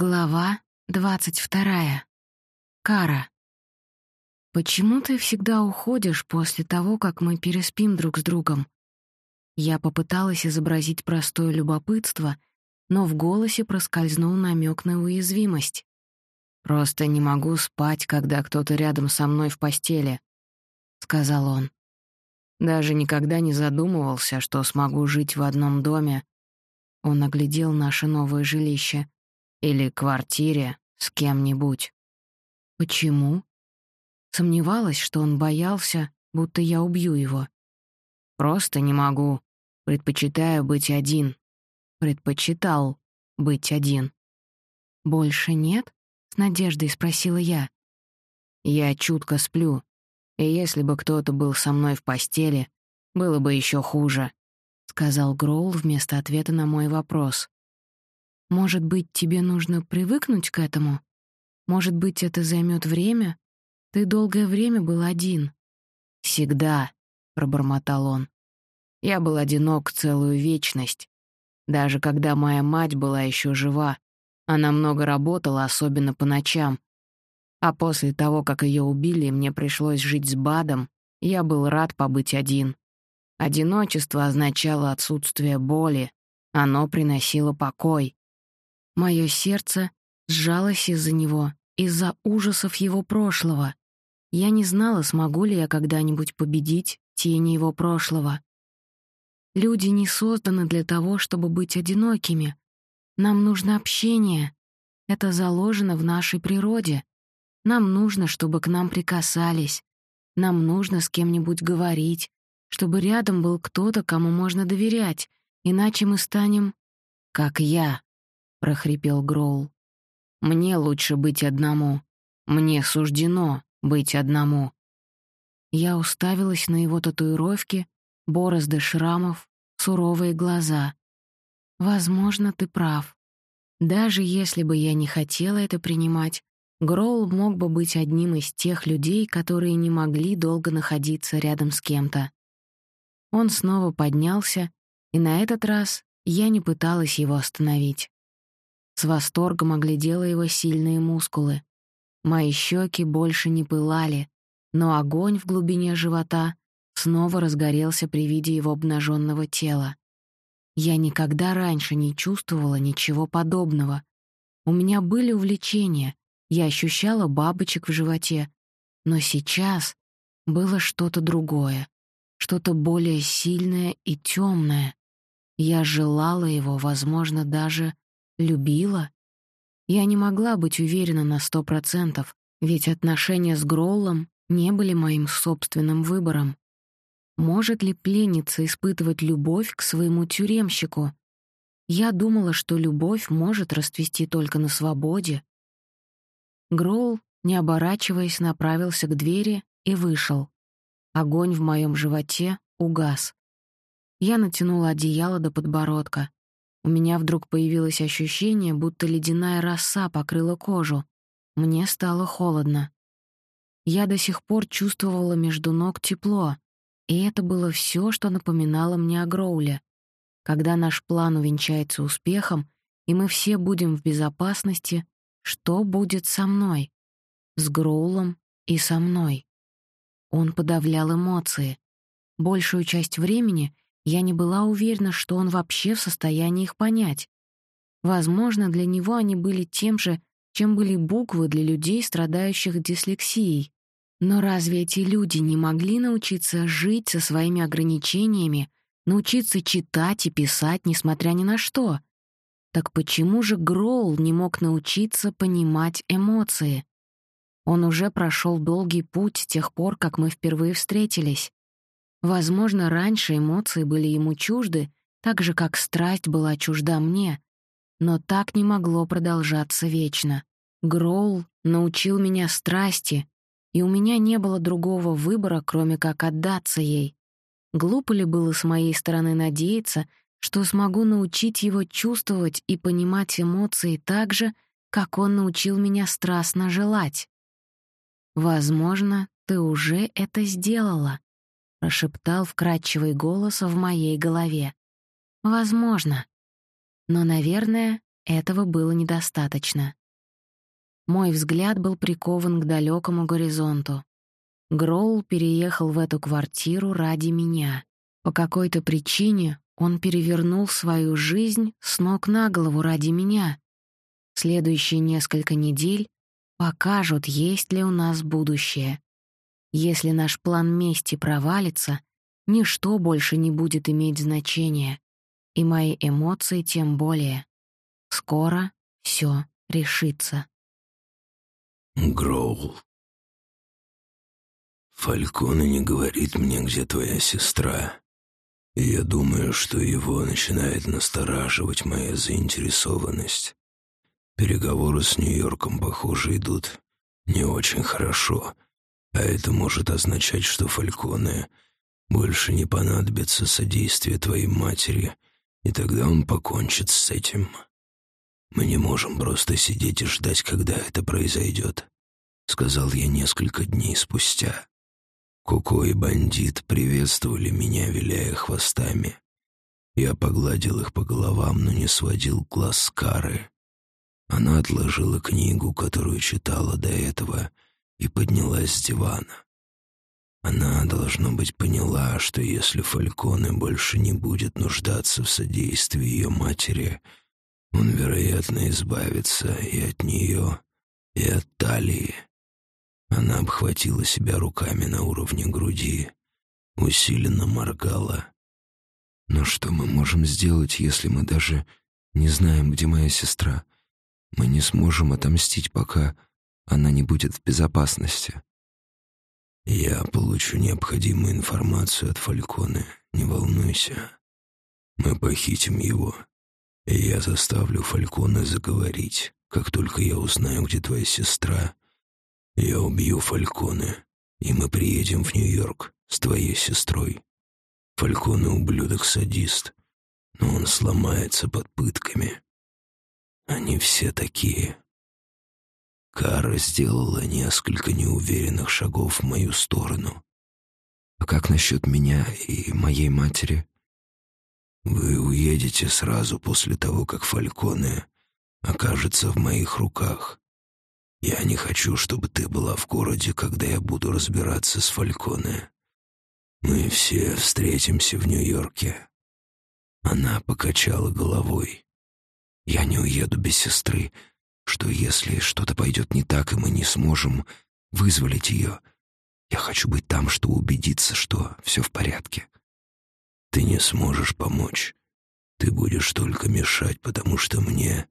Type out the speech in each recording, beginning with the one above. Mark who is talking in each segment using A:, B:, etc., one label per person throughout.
A: Глава двадцать вторая. Кара. Почему ты всегда уходишь после того, как мы переспим друг с другом? Я попыталась изобразить простое любопытство, но в голосе проскользнул намек на уязвимость. Просто не могу спать, когда кто-то рядом со мной в постели, сказал он. Даже никогда не задумывался, что смогу жить в одном доме. Он оглядел наше новое жилище или квартире с кем-нибудь. Почему? Сомневалась, что он боялся, будто я убью его. Просто не могу. Предпочитаю быть один. Предпочитал быть один. Больше нет? с надеждой спросила я. Я чутко сплю, и если бы кто-то был со мной в постели, было бы еще хуже, сказал Гроул вместо ответа на мой вопрос. Может быть, тебе нужно привыкнуть к этому? Может быть, это займет время? Ты долгое время был один. Всегда, пробормотал он. Я был одинок целую вечность. Даже когда моя мать была еще жива, она много работала, особенно по ночам. А после того, как ее убили, мне пришлось жить с Бадом, я был рад побыть один. Одиночество означало отсутствие боли, оно приносило покой. Мое сердце сжалось из-за него, из-за ужасов его прошлого. Я не знала, смогу ли я когда-нибудь победить тени его прошлого. Люди не созданы для того, чтобы быть одинокими. Нам нужно общение. Это заложено в нашей природе. Нам нужно, чтобы к нам прикасались. Нам нужно с кем-нибудь говорить, чтобы рядом был кто-то, кому можно доверять, иначе мы станем как я. — прохрипел Гроул. «Мне лучше быть одному. Мне суждено быть одному». Я уставилась на его татуировки, борозды шрамов, суровые глаза. «Возможно, ты прав. Даже если бы я не хотела это принимать, Гроул мог бы быть одним из тех людей, которые не могли долго находиться рядом с кем-то. Он снова поднялся, и на этот раз я не пыталась его остановить. С восторгом оглядела его сильные мускулы. Мои щеки больше не пылали, но огонь в глубине живота снова разгорелся при виде его обнаженного тела. Я никогда раньше не чувствовала ничего подобного. У меня были увлечения, я ощущала бабочек в животе, но сейчас было что-то другое, что-то более сильное и темное. Я желала его, возможно, даже Любила? Я не могла быть уверена на сто процентов, ведь отношения с Гроллом не были моим собственным выбором. Может ли пленница испытывать любовь к своему тюремщику? Я думала, что любовь может расцвести только на свободе. Гроул, не оборачиваясь, направился к двери и вышел. Огонь в моем животе угас. Я натянула одеяло до подбородка. У меня вдруг появилось ощущение, будто ледяная роса покрыла кожу. Мне стало холодно. Я до сих пор чувствовала между ног тепло, и это было все, что напоминало мне о Гроуле. Когда наш план увенчается успехом, и мы все будем в безопасности, что будет со мной? С Гроулом и со мной. Он подавлял эмоции. Большую часть времени я не была уверена, что он вообще в состоянии их понять. Возможно, для него они были тем же, чем были буквы для людей, страдающих дислексией. Но разве эти люди не могли научиться жить со своими ограничениями, научиться читать и писать, несмотря ни на что? Так почему же Гроул не мог научиться понимать эмоции? Он уже прошел долгий путь с тех пор, как мы впервые встретились. Возможно, раньше эмоции были ему чужды, так же, как страсть была чужда мне. Но так не могло продолжаться вечно. Гроул научил меня страсти, и у меня не было другого выбора, кроме как отдаться ей. Глупо ли было с моей стороны надеяться, что смогу научить его чувствовать и понимать эмоции так же, как он научил меня страстно желать? Возможно, ты уже это сделала. — прошептал вкрадчивый голос в моей голове. «Возможно. Но, наверное, этого было недостаточно. Мой взгляд был прикован к далекому горизонту. Гроул переехал в эту квартиру ради меня. По какой-то причине он перевернул свою жизнь с ног на голову ради меня. Следующие несколько недель покажут, есть ли у нас будущее. Если наш план мести провалится, ничто больше не будет иметь значения, и мои эмоции тем более. Скоро все решится.
B: Гроул. Фалькона не говорит мне, где твоя сестра. И я думаю, что его начинает настораживать моя заинтересованность. Переговоры с Нью-Йорком, похоже, идут не очень хорошо, а это может означать, что Фальконе больше не понадобится содействие твоей матери, и тогда он покончит с этим. Мы не можем просто сидеть и ждать, когда это произойдет», — сказал я несколько дней спустя. Коко и бандит приветствовали меня, виляя хвостами. Я погладил их по головам, но не сводил глаз с Кары. Она отложила книгу, которую читала до этого, и поднялась с дивана. Она, должно быть, поняла, что если Фальконе больше не будет нуждаться в содействии ее матери — он, вероятно, избавится и от нее, и от талии. Она обхватила себя руками на уровне груди, усиленно моргала.
C: «Но что мы можем сделать, если мы даже не знаем, где моя сестра? Мы не сможем отомстить, пока она не будет в безопасности».
B: «Я получу необходимую информацию от Фальконе, не волнуйся. Мы похитим его я заставлю Фалькона заговорить. Как только я узнаю, где твоя сестра, я убью Фальконе, и мы приедем в Нью-Йорк с твоей сестрой. Фальконе ублюдок-садист, но он сломается под пытками. Они все такие. Кара сделала несколько неуверенных шагов в мою сторону.
C: «А как насчет меня и моей матери?»
B: Вы уедете сразу после того, как Фальконе окажется в моих руках. Я не хочу, чтобы ты была в городе, когда я буду разбираться с Фальконе. Мы все встретимся в Нью-Йорке». Она покачала головой.
C: «Я не уеду без сестры. Что если что-то пойдет не так, и мы не сможем вызволить ее? Я хочу быть там, чтобы убедиться, что все в порядке».
B: Ты не сможешь помочь. Ты будешь только мешать, потому что мне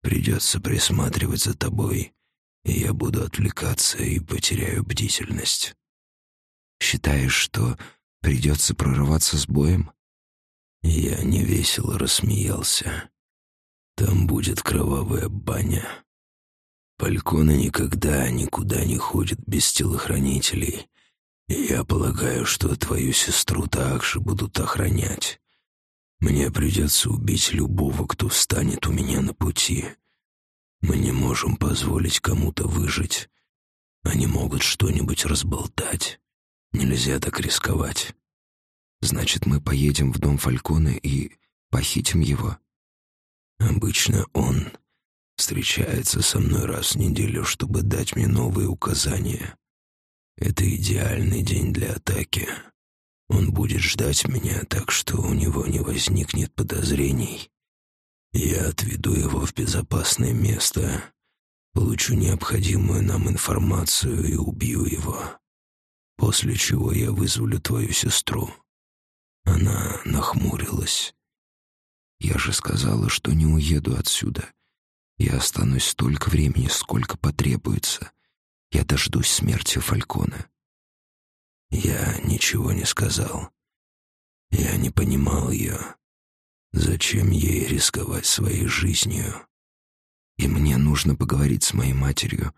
B: придется присматривать за тобой, и я буду отвлекаться и потеряю бдительность.
C: Считаешь, что придется прорываться с боем?
B: Я невесело рассмеялся. Там будет кровавая баня. Фалькона никогда никуда не ходит без телохранителей, я полагаю, что твою сестру также будут охранять. Мне придется убить любого, кто встанет у меня на пути. Мы не можем позволить кому-то выжить. Они могут что-нибудь разболтать. Нельзя так рисковать.
C: Значит, мы поедем в дом Фальконе и похитим его?
B: Обычно он встречается со мной раз в неделю, чтобы дать мне новые указания. Это идеальный день для атаки. Он будет ждать меня, так что у него не возникнет подозрений. Я отведу его в безопасное место, получу необходимую нам информацию и убью его. После чего я вызволю твою сестру. Она нахмурилась.
C: Я же сказала, что не уеду отсюда. Я останусь столько времени, сколько потребуется. Я дождусь смерти Фалькона.
B: Я ничего не сказал. Я не понимал ее. Зачем ей рисковать своей жизнью?
C: И мне нужно поговорить с моей матерью.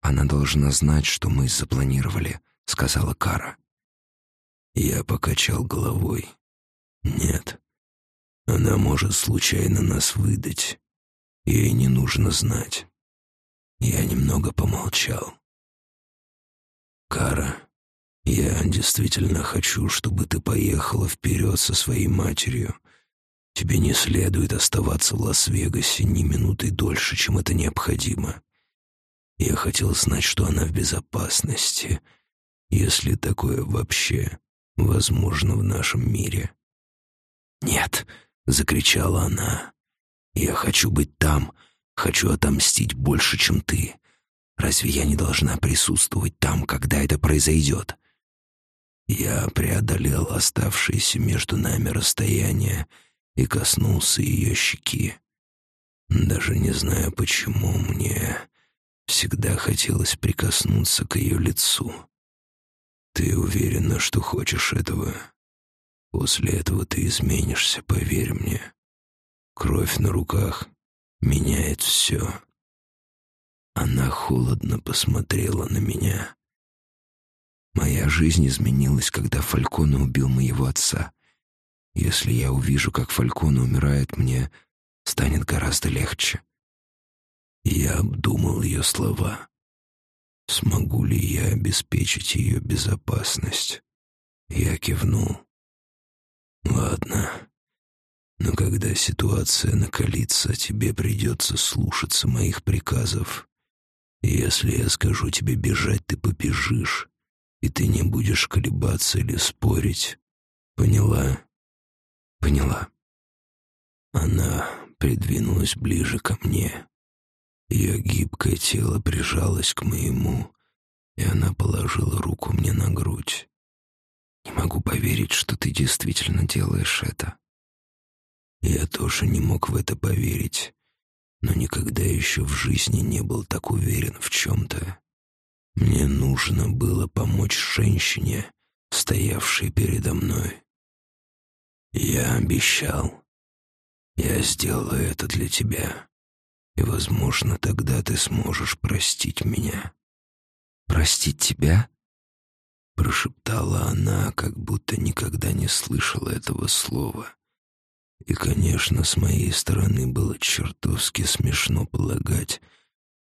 C: Она должна знать, что мы запланировали, сказала Кара.
B: Я покачал головой. Нет. Она может случайно нас выдать. Ей не нужно знать. Я немного помолчал. Кара, я действительно хочу, чтобы ты поехала вперед со своей матерью. Тебе не следует оставаться в Лас-Вегасе ни минуты дольше, чем это необходимо. Я хотел знать, что она в безопасности, если такое вообще возможно в нашем мире. «Нет!» — закричала она. «Я хочу быть там, хочу отомстить больше, чем ты. Разве я не должна присутствовать там, когда это произойдет?» Я преодолел оставшееся между нами расстояние и коснулся ее щеки. Даже не знаю, почему мне всегда хотелось прикоснуться к ее лицу. Ты уверена, что хочешь этого? После этого ты изменишься, поверь мне. Кровь на руках меняет все. Она холодно посмотрела на меня. Моя жизнь изменилась, когда Фальконе убил моего отца. Если я увижу, как Фальконе умирает, мне станет гораздо легче. Я обдумал ее слова. Смогу ли я обеспечить ее безопасность? Я кивнул. Ладно. Но когда ситуация накалится, тебе придется слушаться моих приказов. Если я скажу тебе бежать, ты побежишь, и ты не будешь колебаться или спорить. Поняла? Поняла. Она придвинулась ближе ко мне. Ее гибкое тело прижалось к моему, и она положила руку мне на грудь. «Не могу поверить, что ты действительно делаешь это». Я тоже не мог в это поверить, но никогда еще в жизни не был так уверен в чем-то. Мне нужно было помочь женщине, стоявшей передо мной. Я обещал. Я сделаю это для тебя. И, возможно, тогда ты сможешь простить меня.
C: Простить тебя?
B: Прошептала она, как будто никогда не слышала этого слова. И, конечно, с моей стороны было чертовски смешно полагать,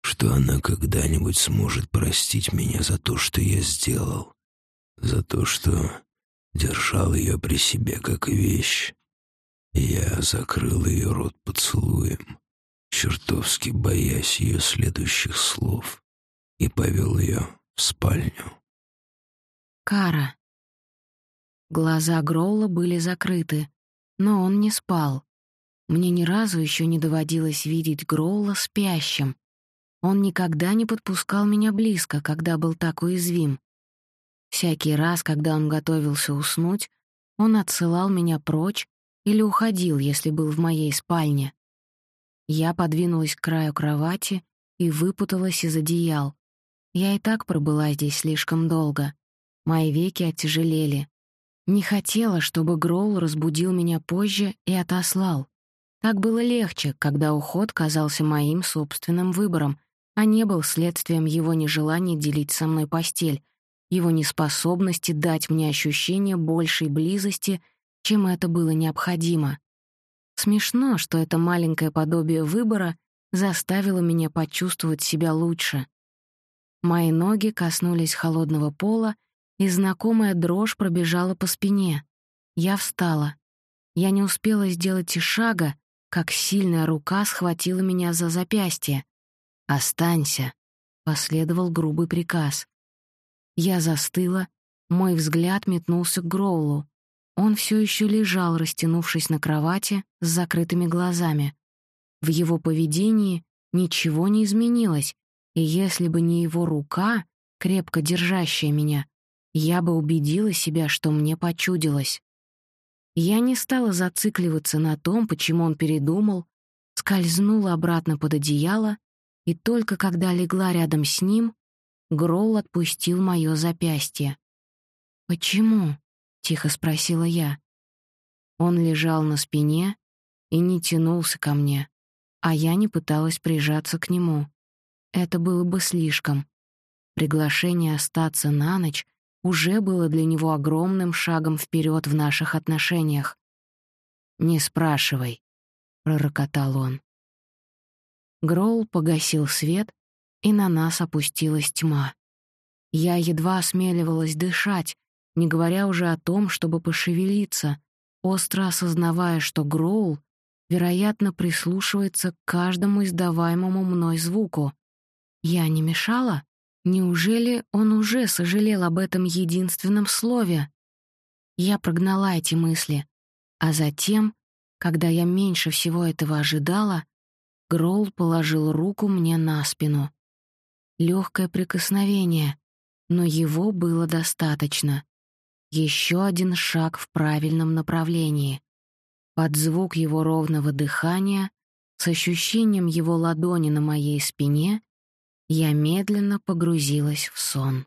B: что она когда-нибудь сможет простить меня за то, что я сделал, за то, что держал ее при себе как вещь. Я закрыл ее рот поцелуем, чертовски боясь ее следующих слов, и повел ее в спальню.
A: Кара. Глаза Гроула были закрыты, но он не спал. Мне ни разу еще не доводилось видеть Гроула спящим. Он никогда не подпускал меня близко, когда был так уязвим. Всякий раз, когда он готовился уснуть, он отсылал меня прочь или уходил, если был в моей спальне. Я подвинулась к краю кровати и выпуталась из одеял. Я и так пробыла здесь слишком долго. Мои веки оттяжелели. Не хотела, чтобы Гроул разбудил меня позже и отослал. Так было легче, когда уход казался моим собственным выбором, а не был следствием его нежелания делить со мной постель, его неспособности дать мне ощущение большей близости, чем это было необходимо. Смешно, что это маленькое подобие выбора заставило меня почувствовать себя лучше. Мои ноги коснулись холодного пола, и знакомая дрожь пробежала по спине. Я встала. Я не успела сделать и шага, как сильная рука схватила меня за запястье. «Останься», — последовал грубый приказ. Я застыла, мой взгляд метнулся к Гроулу. Он все еще лежал, растянувшись на кровати с закрытыми глазами. В его поведении ничего не изменилось, и если бы не его рука, крепко держащая меня, я бы убедила себя, что мне почудилось. Я не стала зацикливаться на том, почему он передумал, скользнула обратно под одеяло, и только когда легла рядом с ним, Гролл отпустил моё запястье. «Почему?» — тихо спросила я. Он лежал на спине и не тянулся ко мне, а я не пыталась прижаться к нему. Это было бы слишком. Приглашение остаться на ночь уже было для него огромным шагом вперед в наших отношениях. «Не спрашивай», — пророкотал он. Гроул погасил свет и на нас опустилась тьма. Я едва осмеливалась дышать, не говоря уже о том, чтобы пошевелиться. остро осознавая, что Гроул, вероятно, прислушивается к каждому издаваемому мной звуку. Я не мешала? Неужели он уже сожалел об этом единственном слове? Я прогнала эти мысли, а затем, когда я меньше всего этого ожидала, Гроул положил руку мне на спину. Легкое прикосновение, но его было достаточно. Еще один шаг в правильном направлении. Под звук его ровного дыхания, с ощущением его ладони на моей спине, я медленно погрузилась в сон.